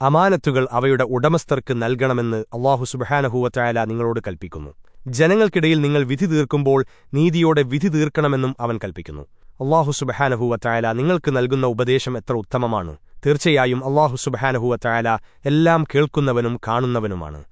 അമാനത്തുകൾ അവയുടെ ഉടമസ്ഥർക്ക് നൽകണമെന്ന് അള്ളാഹു സുബഹാനഹൂവറ്റായാല നിങ്ങളോട് കൽപ്പിക്കുന്നു. ജനങ്ങൾക്കിടയിൽ നിങ്ങൾ വിധി തീർക്കുമ്പോൾ നീതിയോടെ വിധി തീർക്കണമെന്നും അവൻ കൽപ്പിക്കുന്നു. അള്ളാഹു സുബഹാനഹൂവറ്റായാല നിങ്ങൾക്ക് നൽകുന്ന ഉപദേശം എത്ര ഉത്തമമാണ്. തീർച്ചയായും അള്ളാഹു സുബഹാനഹൂവറ്റായാല എല്ലാം കേൾക്കുന്നവനും കാണുന്നവനുമാണ്.